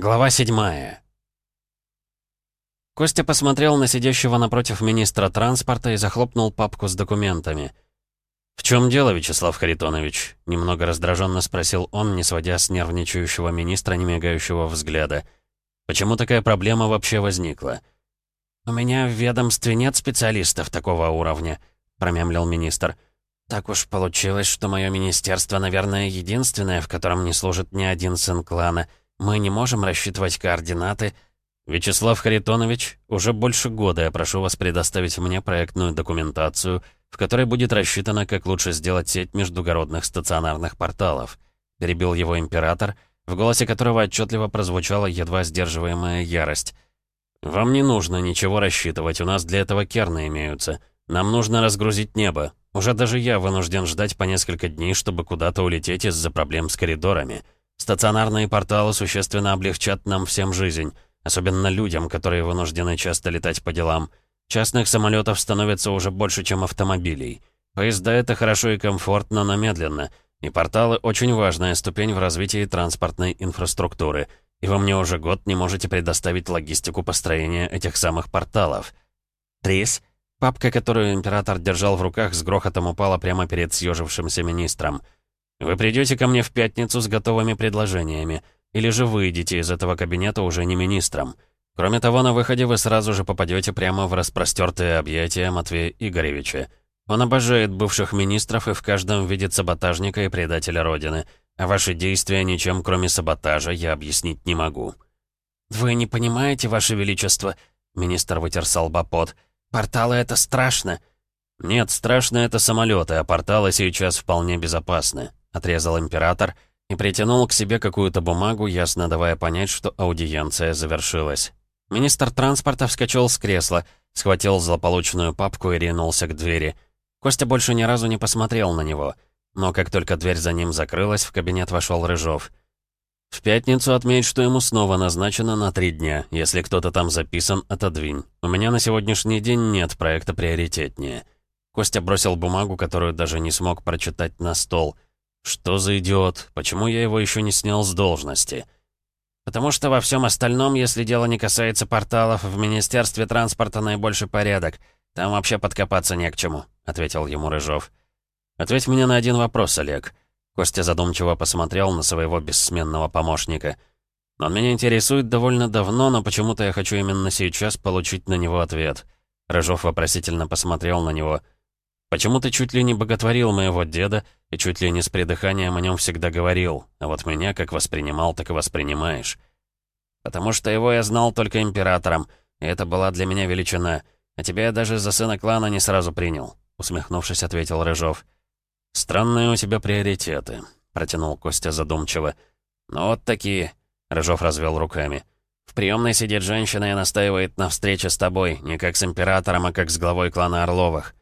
Глава седьмая. Костя посмотрел на сидящего напротив министра транспорта и захлопнул папку с документами. «В чем дело, Вячеслав Харитонович?» — немного раздраженно спросил он, не сводя с нервничающего министра немигающего взгляда. «Почему такая проблема вообще возникла?» «У меня в ведомстве нет специалистов такого уровня», — промямлил министр. «Так уж получилось, что мое министерство, наверное, единственное, в котором не служит ни один сын клана». Мы не можем рассчитывать координаты. Вячеслав Харитонович, уже больше года я прошу вас предоставить мне проектную документацию, в которой будет рассчитано, как лучше сделать сеть междугородных стационарных порталов. Перебил его император, в голосе которого отчетливо прозвучала едва сдерживаемая ярость. «Вам не нужно ничего рассчитывать, у нас для этого керны имеются. Нам нужно разгрузить небо. Уже даже я вынужден ждать по несколько дней, чтобы куда-то улететь из-за проблем с коридорами». Стационарные порталы существенно облегчат нам всем жизнь, особенно людям, которые вынуждены часто летать по делам. Частных самолетов становится уже больше, чем автомобилей. Поезда — это хорошо и комфортно, но медленно. И порталы — очень важная ступень в развитии транспортной инфраструктуры. И вы мне уже год не можете предоставить логистику построения этих самых порталов. Трис, папка, которую император держал в руках, с грохотом упала прямо перед съежившимся министром — вы придете ко мне в пятницу с готовыми предложениями, или же выйдете из этого кабинета уже не министром. Кроме того, на выходе вы сразу же попадете прямо в распростертые объятия Матвея Игоревича. Он обожает бывших министров и в каждом видит саботажника и предателя Родины, а ваши действия ничем, кроме саботажа, я объяснить не могу». «Вы не понимаете, Ваше Величество?» Министр вытер с пот. «Порталы — это страшно». «Нет, страшно — это самолеты, а порталы сейчас вполне безопасны. — отрезал император и притянул к себе какую-то бумагу, ясно давая понять, что аудиенция завершилась. Министр транспорта вскочил с кресла, схватил злополучную папку и ринулся к двери. Костя больше ни разу не посмотрел на него. Но как только дверь за ним закрылась, в кабинет вошел Рыжов. «В пятницу отметь, что ему снова назначено на три дня. Если кто-то там записан, отодвинь. У меня на сегодняшний день нет проекта приоритетнее». Костя бросил бумагу, которую даже не смог прочитать на стол — «Что за идиот? Почему я его еще не снял с должности?» «Потому что во всем остальном, если дело не касается порталов, в Министерстве транспорта наибольший порядок. Там вообще подкопаться не к чему», — ответил ему Рыжов. «Ответь мне на один вопрос, Олег». Костя задумчиво посмотрел на своего бессменного помощника. «Он меня интересует довольно давно, но почему-то я хочу именно сейчас получить на него ответ». Рыжов вопросительно посмотрел на него. «Почему ты чуть ли не боготворил моего деда и чуть ли не с придыханием о нем всегда говорил, а вот меня как воспринимал, так и воспринимаешь. Потому что его я знал только императором, и это была для меня величина, а тебя я даже за сына клана не сразу принял», — усмехнувшись, ответил Рыжов. «Странные у тебя приоритеты», — протянул Костя задумчиво. «Ну вот такие», — Рыжов развел руками. «В приемной сидит женщина и настаивает на встрече с тобой, не как с императором, а как с главой клана Орловых».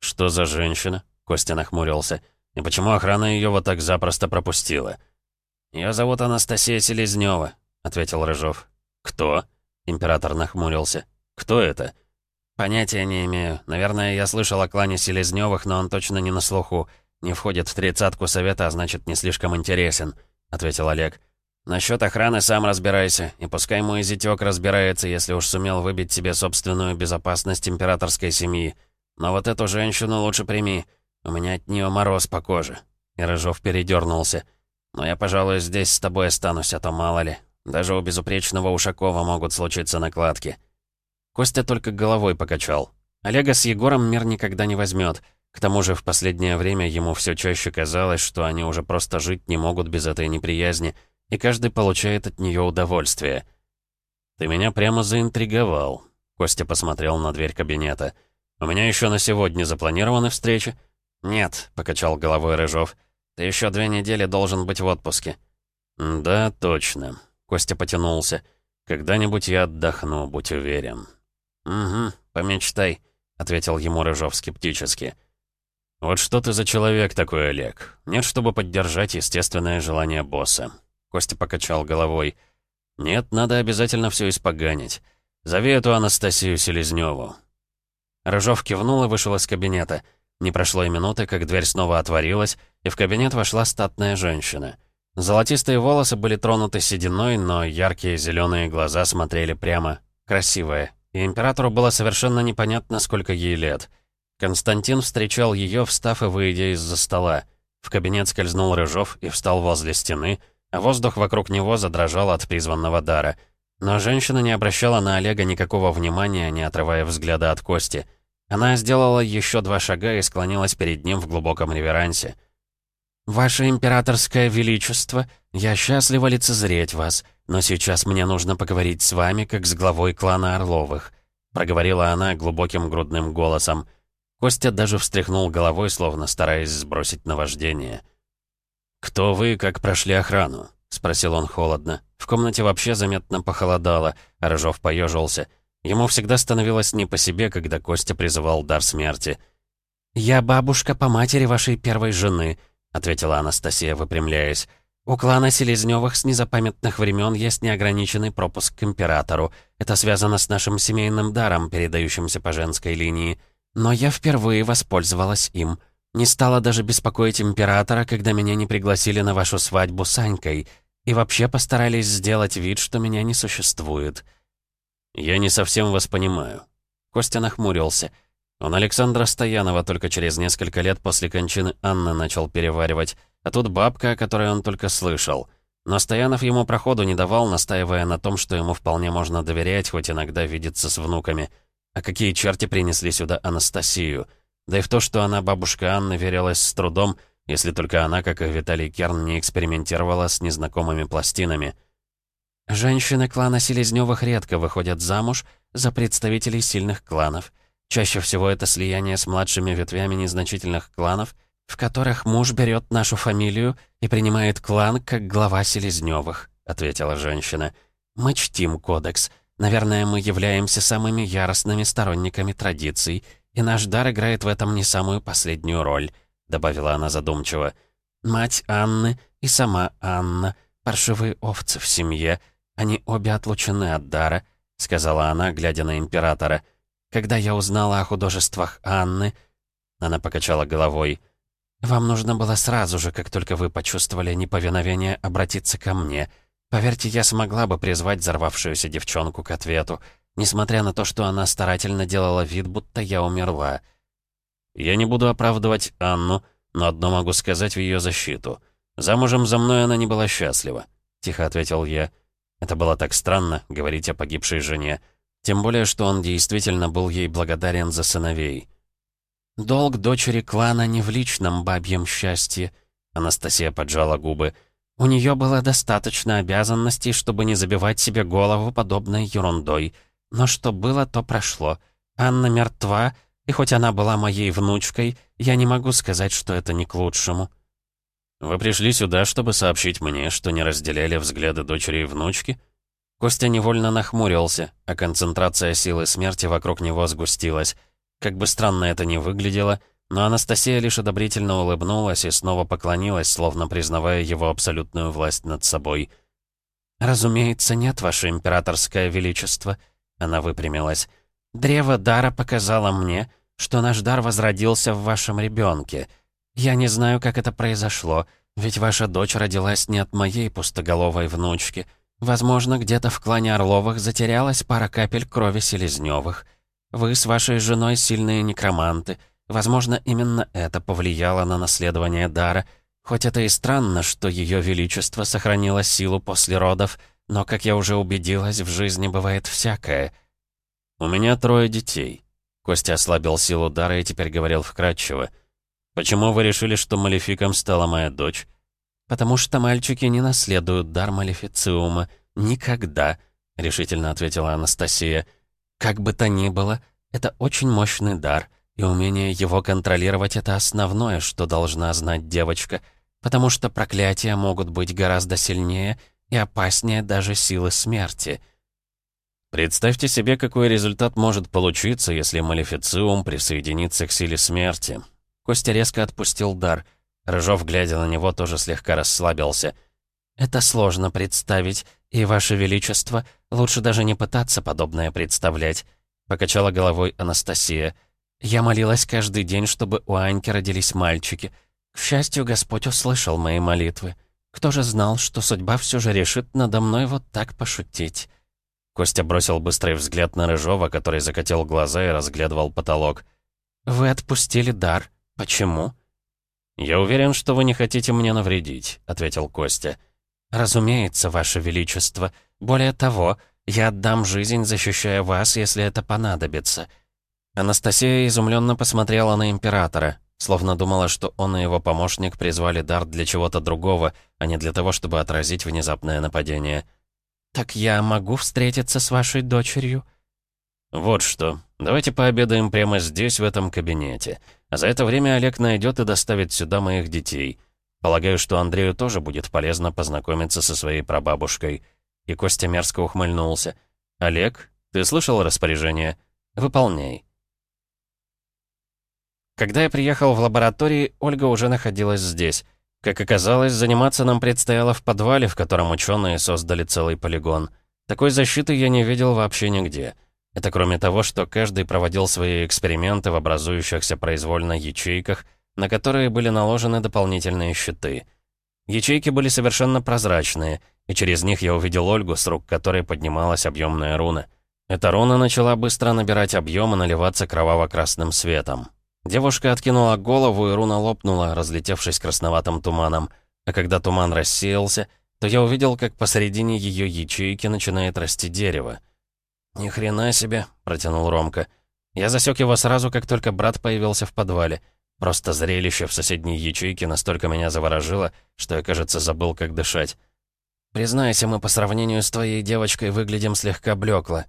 «Что за женщина?» — Костя нахмурился. И почему охрана ее вот так запросто пропустила? «Ее зовут Анастасия Селезнева», — ответил Рыжов. «Кто?» — император нахмурился. «Кто это?» «Понятия не имею. Наверное, я слышал о клане Селезневых, но он точно не на слуху. Не входит в тридцатку совета, а значит, не слишком интересен», — ответил Олег. «Насчет охраны сам разбирайся, и пускай мой зятёк разбирается, если уж сумел выбить себе собственную безопасность императорской семьи. Но вот эту женщину лучше прими. У меня от нее мороз по коже». И Рыжов передернулся. «Но я, пожалуй, здесь с тобой останусь, а то мало ли. Даже у безупречного Ушакова могут случиться накладки». Костя только головой покачал. Олега с Егором мир никогда не возьмет. К тому же в последнее время ему все чаще казалось, что они уже просто жить не могут без этой неприязни, и каждый получает от нее удовольствие. «Ты меня прямо заинтриговал», — Костя посмотрел на дверь кабинета. «У меня еще на сегодня запланированы встречи?» «Нет», — покачал головой Рыжов. «Ты еще две недели должен быть в отпуске». «Да, точно», — Костя потянулся. «Когда-нибудь я отдохну, будь уверен». «Угу, помечтай», — ответил ему Рыжов скептически. «Вот что ты за человек такой, Олег? Нет, чтобы поддержать естественное желание босса». Костя покачал головой. «Нет, надо обязательно все испоганить. Зови эту Анастасию Селезневу». Рыжов кивнул и вышел из кабинета. Не прошло и минуты, как дверь снова отворилась, и в кабинет вошла статная женщина. Золотистые волосы были тронуты сединой, но яркие зеленые глаза смотрели прямо. Красивая. И императору было совершенно непонятно, сколько ей лет. Константин встречал ее, встав и выйдя из-за стола. В кабинет скользнул Рыжов и встал возле стены, а воздух вокруг него задрожал от призванного дара. Но женщина не обращала на Олега никакого внимания, не отрывая взгляда от Кости. Она сделала еще два шага и склонилась перед ним в глубоком реверансе. «Ваше императорское величество, я счастлива лицезреть вас, но сейчас мне нужно поговорить с вами, как с главой клана Орловых», проговорила она глубоким грудным голосом. Костя даже встряхнул головой, словно стараясь сбросить наваждение. «Кто вы, как прошли охрану?» — спросил он холодно. В комнате вообще заметно похолодало, а Рыжов поежился. Ему всегда становилось не по себе, когда Костя призывал дар смерти. «Я бабушка по матери вашей первой жены», — ответила Анастасия, выпрямляясь. «У клана Селезнёвых с незапамятных времен есть неограниченный пропуск к императору. Это связано с нашим семейным даром, передающимся по женской линии. Но я впервые воспользовалась им. Не стала даже беспокоить императора, когда меня не пригласили на вашу свадьбу с Анькой. И вообще постарались сделать вид, что меня не существует». «Я не совсем вас понимаю». Костя нахмурился. Он Александра Стоянова только через несколько лет после кончины Анны начал переваривать, а тут бабка, о которой он только слышал. Но Стоянов ему проходу не давал, настаивая на том, что ему вполне можно доверять, хоть иногда видеться с внуками. А какие черти принесли сюда Анастасию? Да и в то, что она бабушка Анны, верилась с трудом, если только она, как и Виталий Керн, не экспериментировала с незнакомыми пластинами. Женщины клана Селезнёвых редко выходят замуж за представителей сильных кланов — Чаще всего это слияние с младшими ветвями незначительных кланов, в которых муж берет нашу фамилию и принимает клан как глава Селезнёвых», — ответила женщина. «Мы чтим кодекс. Наверное, мы являемся самыми яростными сторонниками традиций, и наш дар играет в этом не самую последнюю роль», — добавила она задумчиво. «Мать Анны и сама Анна — паршивые овцы в семье. Они обе отлучены от дара», — сказала она, глядя на императора. — когда я узнала о художествах Анны...» Она покачала головой. «Вам нужно было сразу же, как только вы почувствовали неповиновение, обратиться ко мне. Поверьте, я смогла бы призвать взорвавшуюся девчонку к ответу, несмотря на то, что она старательно делала вид, будто я умерла. Я не буду оправдывать Анну, но одно могу сказать в ее защиту. Замужем за мной она не была счастлива», — тихо ответил я. Это было так странно, говорить о погибшей жене. Тем более, что он действительно был ей благодарен за сыновей. «Долг дочери клана не в личном бабьем счастье», — Анастасия поджала губы. «У нее было достаточно обязанностей, чтобы не забивать себе голову подобной ерундой. Но что было, то прошло. Анна мертва, и хоть она была моей внучкой, я не могу сказать, что это не к лучшему». «Вы пришли сюда, чтобы сообщить мне, что не разделяли взгляды дочери и внучки?» Костя невольно нахмурился, а концентрация силы смерти вокруг него сгустилась. Как бы странно это ни выглядело, но Анастасия лишь одобрительно улыбнулась и снова поклонилась, словно признавая его абсолютную власть над собой. «Разумеется, нет, ваше императорское величество», — она выпрямилась. «Древо дара показало мне, что наш дар возродился в вашем ребенке. Я не знаю, как это произошло, ведь ваша дочь родилась не от моей пустоголовой внучки». Возможно, где-то в клане Орловых затерялась пара капель крови Селезнёвых. Вы с вашей женой сильные некроманты. Возможно, именно это повлияло на наследование дара. Хоть это и странно, что Ее Величество сохранило силу после родов, но, как я уже убедилась, в жизни бывает всякое. «У меня трое детей». Костя ослабил силу дара и теперь говорил вкратчиво. «Почему вы решили, что Малефиком стала моя дочь?» «Потому что мальчики не наследуют дар Малефициума. Никогда», — решительно ответила Анастасия. «Как бы то ни было, это очень мощный дар, и умение его контролировать — это основное, что должна знать девочка, потому что проклятия могут быть гораздо сильнее и опаснее даже силы смерти». Представьте себе, какой результат может получиться, если Малефициум присоединится к силе смерти. Костя резко отпустил дар — Рыжов, глядя на него, тоже слегка расслабился. «Это сложно представить, и, Ваше Величество, лучше даже не пытаться подобное представлять», — покачала головой Анастасия. «Я молилась каждый день, чтобы у Аньки родились мальчики. К счастью, Господь услышал мои молитвы. Кто же знал, что судьба все же решит надо мной вот так пошутить?» Костя бросил быстрый взгляд на Рыжова, который закатил глаза и разглядывал потолок. «Вы отпустили дар. Почему?» «Я уверен, что вы не хотите мне навредить», — ответил Костя. «Разумеется, Ваше Величество. Более того, я отдам жизнь, защищая вас, если это понадобится». Анастасия изумленно посмотрела на Императора, словно думала, что он и его помощник призвали дар для чего-то другого, а не для того, чтобы отразить внезапное нападение. «Так я могу встретиться с вашей дочерью?» «Вот что. Давайте пообедаем прямо здесь, в этом кабинете. А за это время Олег найдет и доставит сюда моих детей. Полагаю, что Андрею тоже будет полезно познакомиться со своей прабабушкой». И Костя мерзко ухмыльнулся. «Олег, ты слышал распоряжение? Выполняй». Когда я приехал в лаборатории, Ольга уже находилась здесь. Как оказалось, заниматься нам предстояло в подвале, в котором ученые создали целый полигон. Такой защиты я не видел вообще нигде. Это кроме того, что каждый проводил свои эксперименты в образующихся произвольно ячейках, на которые были наложены дополнительные щиты. Ячейки были совершенно прозрачные, и через них я увидел Ольгу, с рук которой поднималась объемная руна. Эта руна начала быстро набирать объем и наливаться кроваво-красным светом. Девушка откинула голову, и руна лопнула, разлетевшись красноватым туманом. А когда туман рассеялся, то я увидел, как посередине ее ячейки начинает расти дерево. «Ни хрена себе», — протянул Ромка. Я засек его сразу, как только брат появился в подвале. Просто зрелище в соседней ячейке настолько меня заворожило, что я, кажется, забыл, как дышать. «Признайся, мы по сравнению с твоей девочкой выглядим слегка блекло»,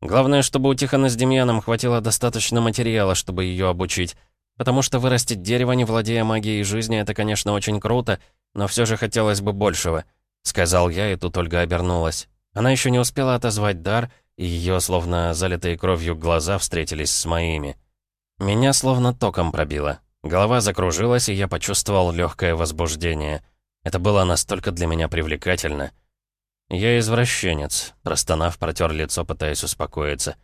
Главное, чтобы у Тихона с Демьяном хватило достаточно материала, чтобы ее обучить. Потому что вырастить дерево, не владея магией жизни, это, конечно, очень круто, но все же хотелось бы большего. Сказал я, и тут Ольга обернулась. Она еще не успела отозвать дар, и ее, словно залитые кровью глаза, встретились с моими. Меня словно током пробило. Голова закружилась, и я почувствовал легкое возбуждение. Это было настолько для меня привлекательно — «Я извращенец», — простонав, протер лицо, пытаясь успокоиться.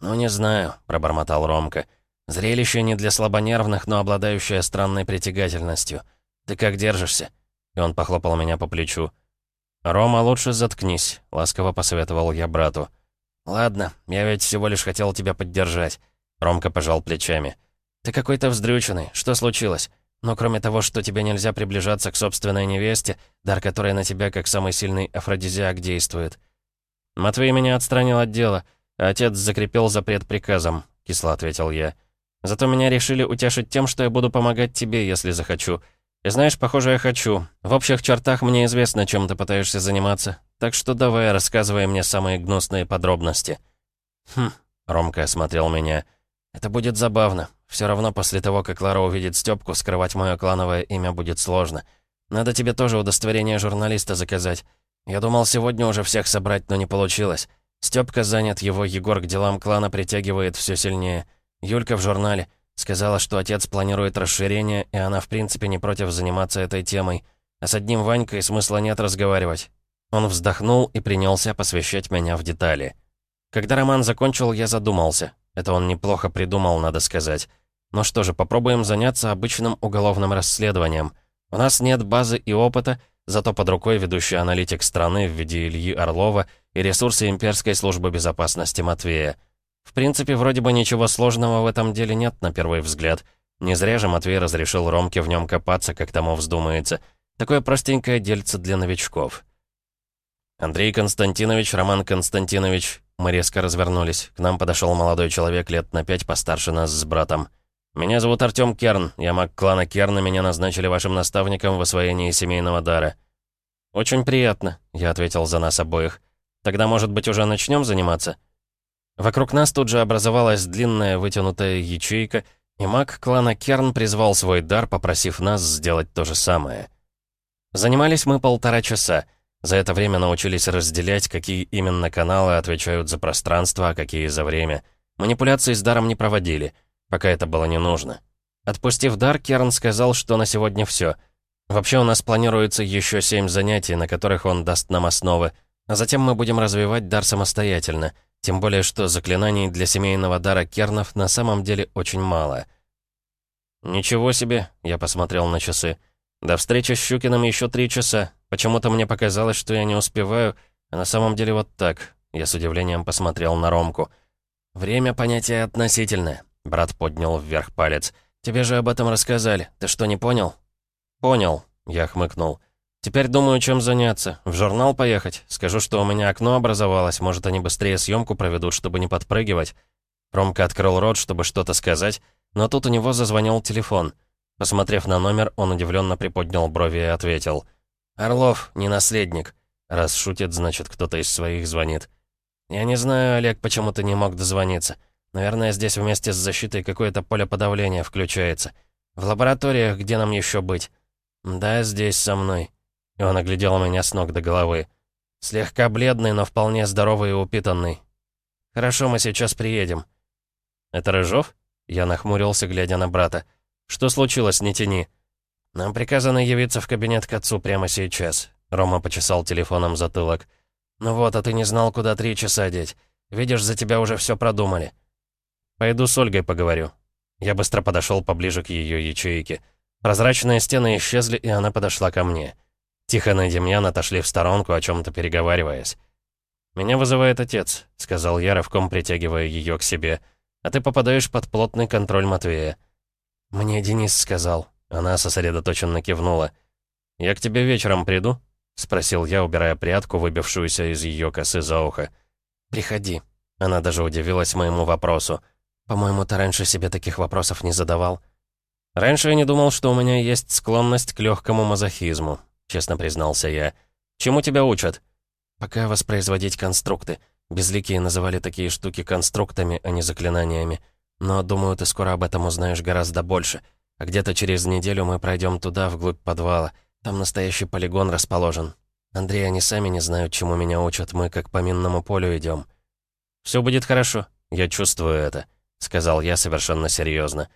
«Ну, не знаю», — пробормотал Ромка. «Зрелище не для слабонервных, но обладающее странной притягательностью. Ты как держишься?» И он похлопал меня по плечу. «Рома, лучше заткнись», — ласково посоветовал я брату. «Ладно, я ведь всего лишь хотел тебя поддержать». Ромка пожал плечами. «Ты какой-то вздрюченный. Что случилось?» Но кроме того, что тебе нельзя приближаться к собственной невесте, дар которой на тебя как самый сильный афродизиак действует. Матвей меня отстранил от дела, а отец закрепил запрет приказом, кисло ответил я. Зато меня решили утешить тем, что я буду помогать тебе, если захочу. И знаешь, похоже, я хочу. В общих чертах мне известно, чем ты пытаешься заниматься. Так что давай, рассказывай мне самые гнусные подробности. Хм, Ромка осмотрел меня. Это будет забавно. Все равно после того, как Лара увидит Стёпку, скрывать мое клановое имя будет сложно. Надо тебе тоже удостоверение журналиста заказать. Я думал сегодня уже всех собрать, но не получилось. Стёпка занят, его Егор к делам клана притягивает все сильнее. Юлька в журнале. Сказала, что отец планирует расширение, и она в принципе не против заниматься этой темой. А с одним Ванькой смысла нет разговаривать. Он вздохнул и принялся посвящать меня в детали. Когда роман закончил, я задумался. Это он неплохо придумал, надо сказать. Ну что же, попробуем заняться обычным уголовным расследованием. У нас нет базы и опыта, зато под рукой ведущий аналитик страны в виде Ильи Орлова и ресурсы имперской службы безопасности Матвея. В принципе, вроде бы ничего сложного в этом деле нет на первый взгляд. Не зря же Матвей разрешил Ромке в нем копаться, как тому вздумается. Такое простенькое дельце для новичков. Андрей Константинович, Роман Константинович. Мы резко развернулись. К нам подошел молодой человек лет на пять постарше нас с братом. «Меня зовут Артём Керн. Я маг клана Керна, меня назначили вашим наставником в освоении семейного дара». «Очень приятно», — я ответил за нас обоих. «Тогда, может быть, уже начнем заниматься?» Вокруг нас тут же образовалась длинная вытянутая ячейка, и маг клана Керн призвал свой дар, попросив нас сделать то же самое. Занимались мы полтора часа. За это время научились разделять, какие именно каналы отвечают за пространство, а какие за время. Манипуляции с даром не проводили — пока это было не нужно. Отпустив дар, Керн сказал, что на сегодня все. Вообще у нас планируется еще семь занятий, на которых он даст нам основы, а затем мы будем развивать дар самостоятельно, тем более что заклинаний для семейного дара Кернов на самом деле очень мало. «Ничего себе», — я посмотрел на часы. До встречи с Щукиным еще три часа. Почему-то мне показалось, что я не успеваю, а на самом деле вот так. Я с удивлением посмотрел на Ромку. «Время — понятие относительное», — брат поднял вверх палец. «Тебе же об этом рассказали. Ты что, не понял?» «Понял», — я хмыкнул. «Теперь думаю, чем заняться. В журнал поехать. Скажу, что у меня окно образовалось. Может, они быстрее съемку проведут, чтобы не подпрыгивать». Ромка открыл рот, чтобы что-то сказать, но тут у него зазвонил телефон. Посмотрев на номер, он удивленно приподнял брови и ответил. «Орлов, не наследник. Раз шутит, значит, кто-то из своих звонит». «Я не знаю, Олег, почему ты не мог дозвониться. Наверное, здесь вместе с защитой какое-то поле подавления включается. В лабораториях, где нам еще быть?» «Да, здесь со мной». И он оглядел меня с ног до головы. Слегка бледный, но вполне здоровый и упитанный. «Хорошо, мы сейчас приедем». «Это Рыжов?» Я нахмурился, глядя на брата. «Что случилось, не тяни?» «Нам приказано явиться в кабинет к отцу прямо сейчас». Рома почесал телефоном затылок. «Ну вот, а ты не знал, куда три часа деть. Видишь, за тебя уже все продумали». «Пойду с Ольгой поговорю». Я быстро подошел поближе к ее ячейке. Прозрачные стены исчезли, и она подошла ко мне. Тихон и Демьян отошли в сторонку, о чем-то переговариваясь. «Меня вызывает отец», — сказал я, рывком притягивая ее к себе. «А ты попадаешь под плотный контроль Матвея». «Мне Денис сказал». Она сосредоточенно кивнула. «Я к тебе вечером приду?» — спросил я, убирая прядку, выбившуюся из ее косы за ухо. «Приходи». Она даже удивилась моему вопросу. «По-моему, ты раньше себе таких вопросов не задавал». «Раньше я не думал, что у меня есть склонность к легкому мазохизму», — честно признался я. «Чему тебя учат?» «Пока воспроизводить конструкты. Безликие называли такие штуки конструктами, а не заклинаниями. Но, думаю, ты скоро об этом узнаешь гораздо больше. А где-то через неделю мы пройдем туда, вглубь подвала. Там настоящий полигон расположен. Андрей, они сами не знают, чему меня учат. Мы как по минному полю идем. «Все будет хорошо. Я чувствую это», — сказал я совершенно серьезно.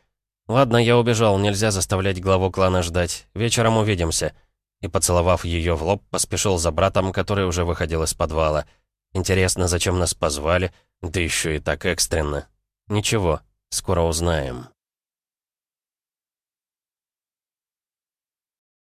«Ладно, я убежал. Нельзя заставлять главу клана ждать. Вечером увидимся». И, поцеловав ее в лоб, поспешил за братом, который уже выходил из подвала. Интересно, зачем нас позвали? Да еще и так экстренно. Ничего, скоро узнаем.